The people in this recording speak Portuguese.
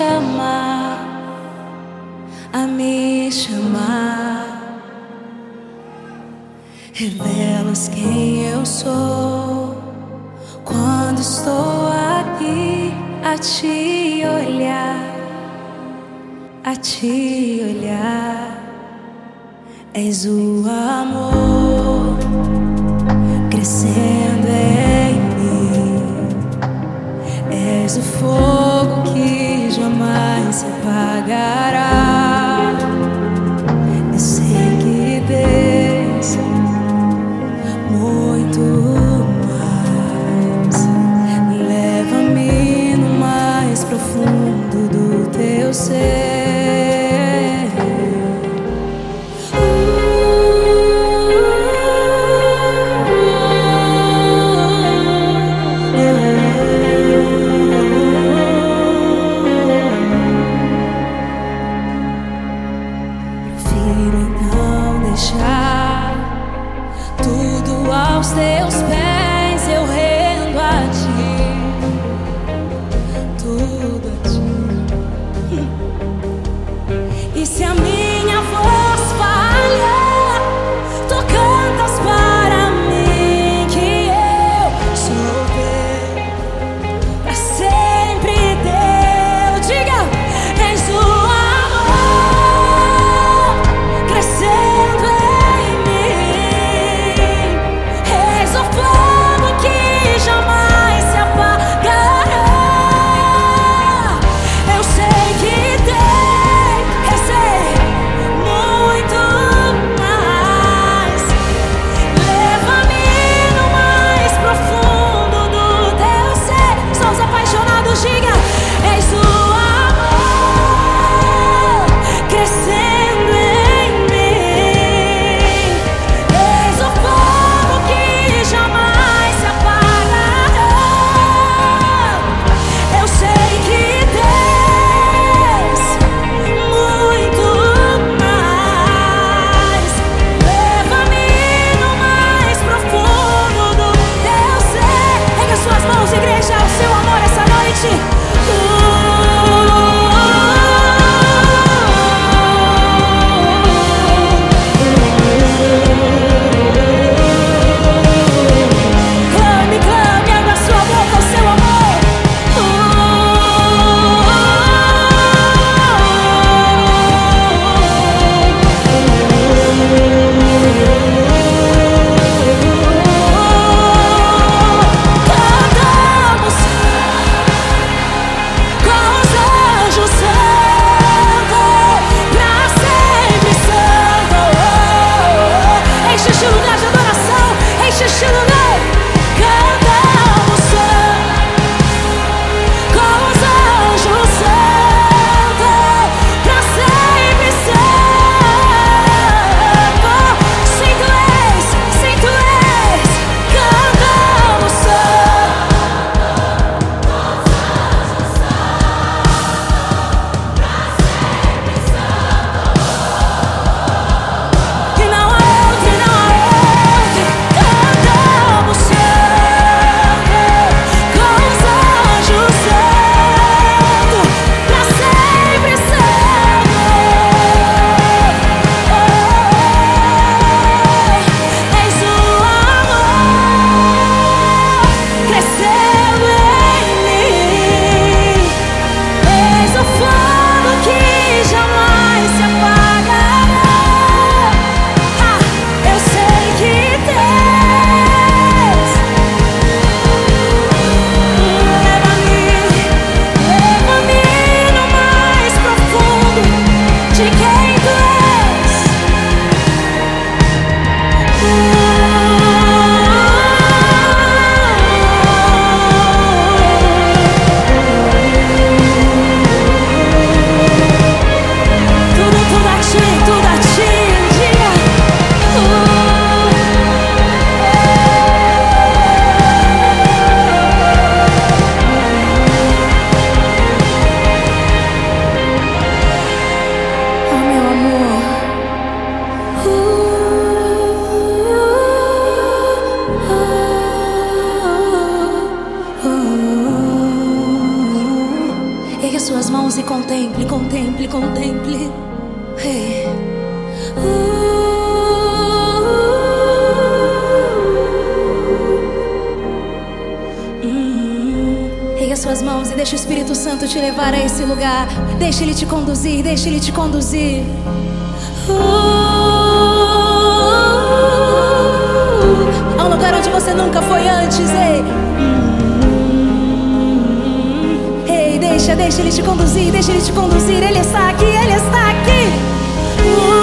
chamar, a me chamar. Revelas quem eu sou quando estou aqui a te olhar, a te olhar. És o amor. child. simples. É. Hum. Suas mãos e deixa o Espírito Santo te levar a esse lugar. Deixa ele te conduzir, deixa ele te conduzir. Hum. Uh, a um lugar onde você nunca foi antes, ei. Deixa ele te conduzir, deixa ele te conduzir. Ele é está aqui, ele é está aqui. Uh!